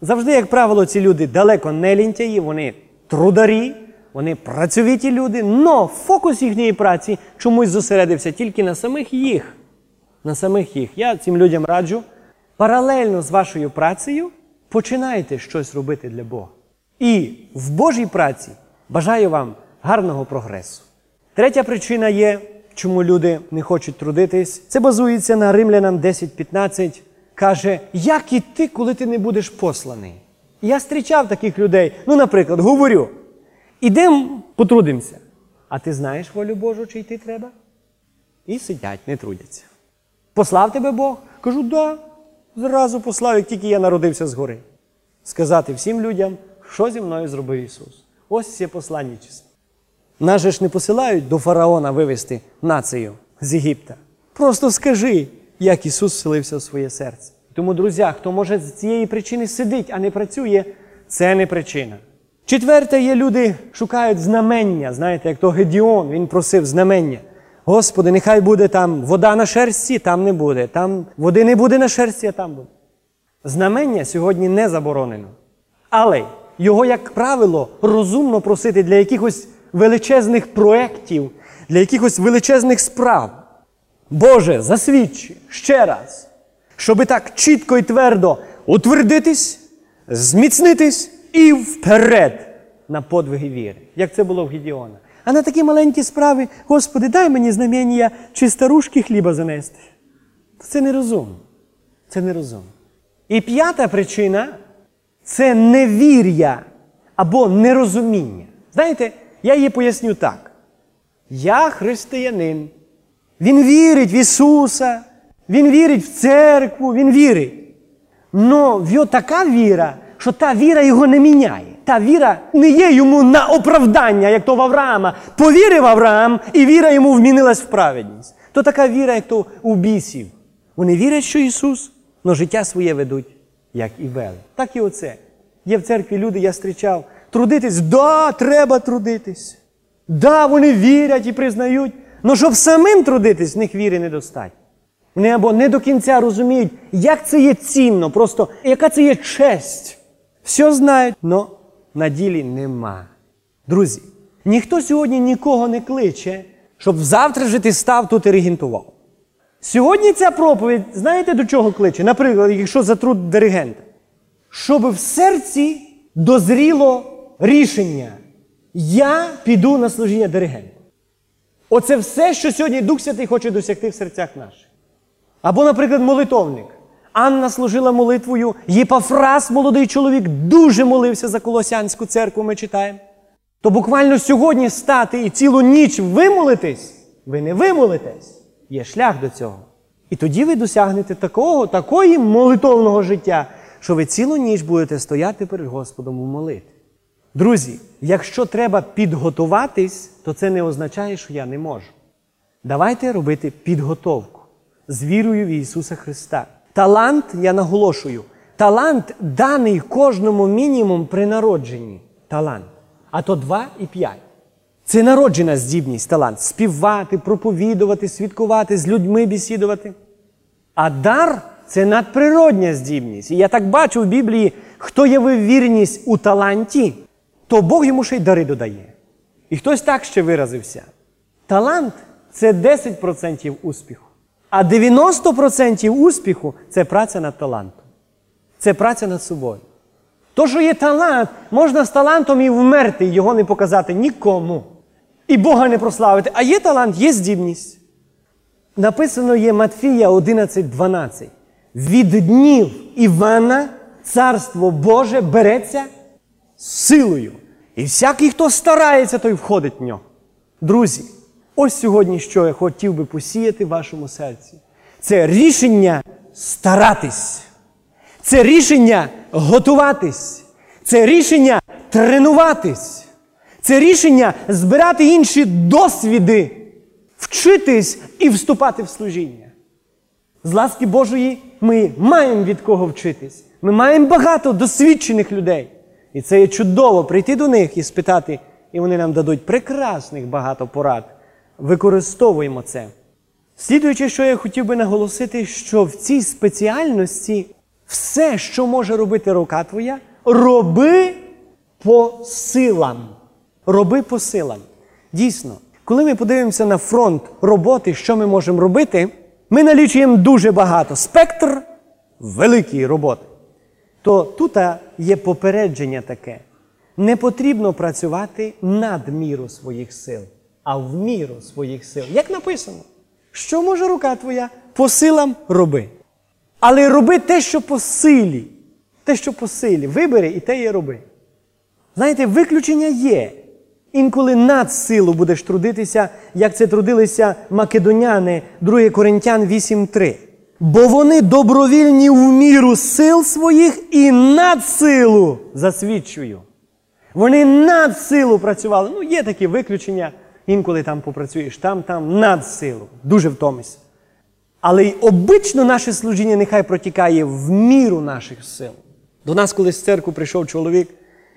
Завжди, як правило, ці люди далеко не лінтяї, вони трударі, вони працьовиті люди, но фокус їхньої праці чомусь зосередився тільки на самих їх. На самих їх. Я цим людям раджу. Паралельно з вашою працею починайте щось робити для Бога. І в Божій праці бажаю вам гарного прогресу. Третя причина є, чому люди не хочуть трудитись. Це базується на римлянам 10.15. Каже, як іти, коли ти не будеш посланий? Я зустрічав таких людей. Ну, наприклад, говорю: ідемо потрудимося. А ти знаєш волю Божу, чи йти треба? І сидять, не трудяться. Послав тебе Бог? Кажу, да. Зразу послав, як тільки я народився згори. Сказати всім людям, що зі мною зробив Ісус. Ось це посланничество. Нас же ж не посилають до фараона вивести націю з Єгипта. Просто скажи, як Ісус вселився в своє серце. Тому, друзі, хто може з цієї причини сидить, а не працює, це не причина. Четверте, є люди, шукають знамення. Знаєте, як то Гедіон, він просив знамення. Господи, нехай буде там вода на шерсті, там не буде. Там води не буде на шерсті, а там буде. Знамення сьогодні не заборонено. Але його, як правило, розумно просити для якихось величезних проєктів, для якихось величезних справ. Боже, засвідчи ще раз, щоби так чітко і твердо утвердитись, зміцнитись і вперед на подвиги віри, як це було в Гедіона. А на такі маленькі справи, Господи, дай мені знамення чи старушки хліба занести. Це нерозумно. Це нерозумно. І п'ята причина це невір'я або нерозуміння. Знаєте, я її поясню так. Я християнин. Він вірить в Ісуса, Він вірить в церкву, Він вірить. Но в його така віра, що та віра його не міняє. Та віра не є йому на оправдання, як то в Авраама. Повірив Авраам, і віра йому вмінилась в праведність. То така віра, як то у бісів. Вони вірять, що Ісус, але життя своє ведуть, як і вели. Так і оце. Є в церкві люди, я зустрічав, трудитись, да, треба трудитись. Да, вони вірять і признають, але щоб самим трудитись, в них віри недостатньо. Вони або не до кінця розуміють, як це є цінно, просто яка це є честь. Все знають, але на ділі нема. Друзі, ніхто сьогодні нікого не кличе, щоб завтра же ти став тут і регентував. Сьогодні ця проповідь, знаєте, до чого кличе? Наприклад, якщо за труд диригента, щоб в серці дозріло рішення, я піду на служіння диригента. Оце все, що сьогодні Дух Святий хоче досягти в серцях наших. Або, наприклад, молитовник. Анна служила молитвою, Єпафрас, молодий чоловік, дуже молився за Колосянську церкву, ми читаємо. То буквально сьогодні стати і цілу ніч вимолитись, ви не вимолитесь. Є шлях до цього. І тоді ви досягнете такого, такої молитовного життя, що ви цілу ніч будете стояти перед Господом у молитві. Друзі, якщо треба підготуватись, то це не означає, що я не можу. Давайте робити підготовку з вірою в Ісуса Христа. Талант, я наголошую, талант даний кожному мінімум при народженні. Талант. А то 2 і 5. Це народжена здібність, талант співати, проповідувати, свідкувати, з людьми бесідувати. А дар це надприродня здібність. І я так бачу в Біблії, хто явив вірність у таланті, то Бог йому ще й дари додає. І хтось так ще виразився. Талант це 10% успіху. А 90% успіху це праця над талантом. Це праця над собою. То, що є талант, можна з талантом і вмерти, його не показати нікому. І Бога не прославити. А є талант, є здібність. Написано є Матфія 11.12. Від днів Івана царство Боже береться силою. І всякий, хто старається, той входить в нього. Друзі, ось сьогодні, що я хотів би посіяти в вашому серці. Це рішення старатись. Це рішення готуватись. Це рішення тренуватись. Це рішення збирати інші досвіди, вчитись і вступати в служіння. З ласки Божої ми маємо від кого вчитись. Ми маємо багато досвідчених людей. І це є чудово прийти до них і спитати, і вони нам дадуть прекрасних багато порад. Використовуємо це. Слідуючи, що я хотів би наголосити, що в цій спеціальності Все, що може робити рука твоя, роби по силам. Роби по силам. Дійсно, коли ми подивимося на фронт роботи, що ми можемо робити, ми налічуємо дуже багато. Спектр великої роботи. То тут є попередження таке. Не потрібно працювати над міру своїх сил, а в міру своїх сил. Як написано, що може рука твоя? По силам роби. Але роби те, що по силі. Те, що по силі. Вибери і те і роби. Знаєте, виключення є. Інколи над силу будеш трудитися, як це трудилися македоняни 2 Коринтян 8.3. Бо вони добровільні в міру сил своїх і над силу засвідчую. Вони над силу працювали. Ну, є такі виключення, інколи там попрацюєш, там, там, над силу. Дуже втомишся. Але й обично наше служіння нехай протікає в міру наших сил. До нас колись в церкву прийшов чоловік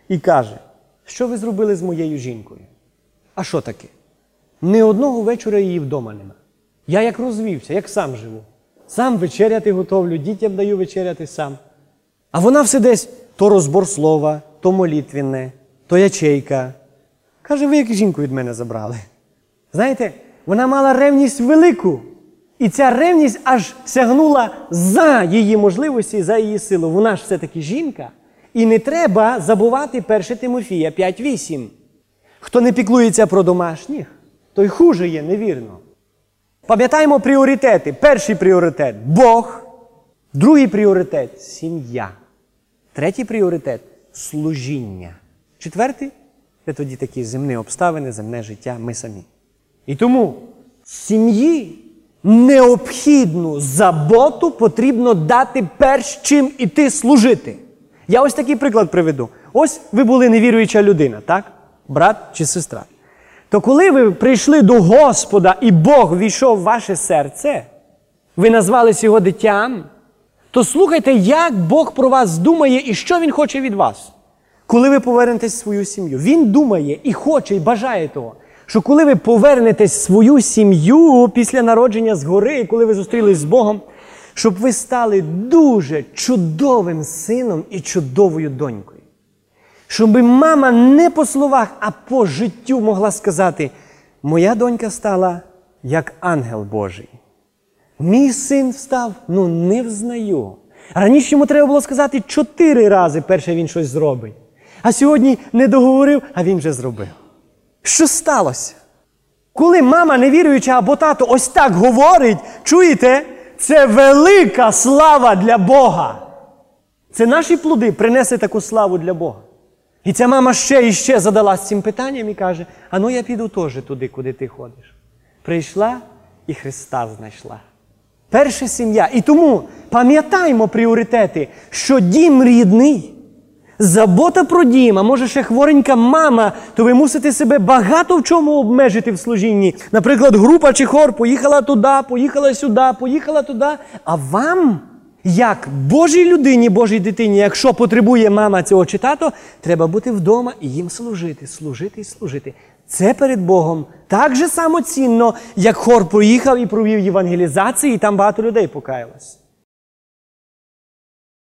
і каже, що ви зробили з моєю жінкою? А що таке? Ні одного вечора її вдома нема. Я як розвівся, як сам живу. Сам вечеряти готовлю, дітям даю вечеряти сам. А вона все десь то розбор слова, то молитвенне, то ячейка. Каже, ви як жінку від мене забрали. Знаєте, вона мала ревність велику. І ця ревність аж сягнула за її можливості, за її силу. Вона ж все-таки жінка. І не треба забувати 1 Тимофія 5.8. Хто не піклується про домашніх, той хуже є, невірно. Пам'ятаємо пріоритети. Перший пріоритет Бог, другий пріоритет сім'я. Третій пріоритет служіння. Четвертий це тоді такі земні обставини, земне життя, ми самі. І тому сім'ї необхідну заботу потрібно дати перш чим іти служити. Я ось такий приклад приведу. Ось ви були невіруюча людина, так? Брат чи сестра. То коли ви прийшли до Господа і Бог війшов в ваше серце, ви назвались його дитям, то слухайте, як Бог про вас думає і що Він хоче від вас. Коли ви повернетесь в свою сім'ю, Він думає і хоче, і бажає того, що коли ви повернетесь в свою сім'ю після народження згори, і коли ви зустрілись з Богом, щоб ви стали дуже чудовим сином і чудовою донькою. Щоб мама не по словах, а по життю могла сказати: моя донька стала як ангел Божий. Мій син встав, ну не взнаю. Раніше йому треба було сказати чотири рази, перше він щось зробить. А сьогодні не договорив, а він вже зробив. Що сталося? Коли мама невіруюча або тато ось так говорить, чуєте, це велика слава для Бога. Це наші плоди принесли таку славу для Бога. І ця мама ще і ще задалась цим питанням і каже: а ну я піду теж туди, куди ти ходиш. Прийшла і Христа знайшла. Перша сім'я. І тому пам'ятаймо пріоритети, що дім рідний, забота про дім, а може ще хворенька мама, то ви мусите себе багато в чому обмежити в служінні. Наприклад, група чи хор поїхала туди, поїхала сюди, поїхала туди. А вам, як Божій людині, Божій дитині, якщо потребує мама цього чи тато, треба бути вдома і їм служити, служити і служити. Це перед Богом так же само як хор поїхав і провів євангелізації, і там багато людей покаялось.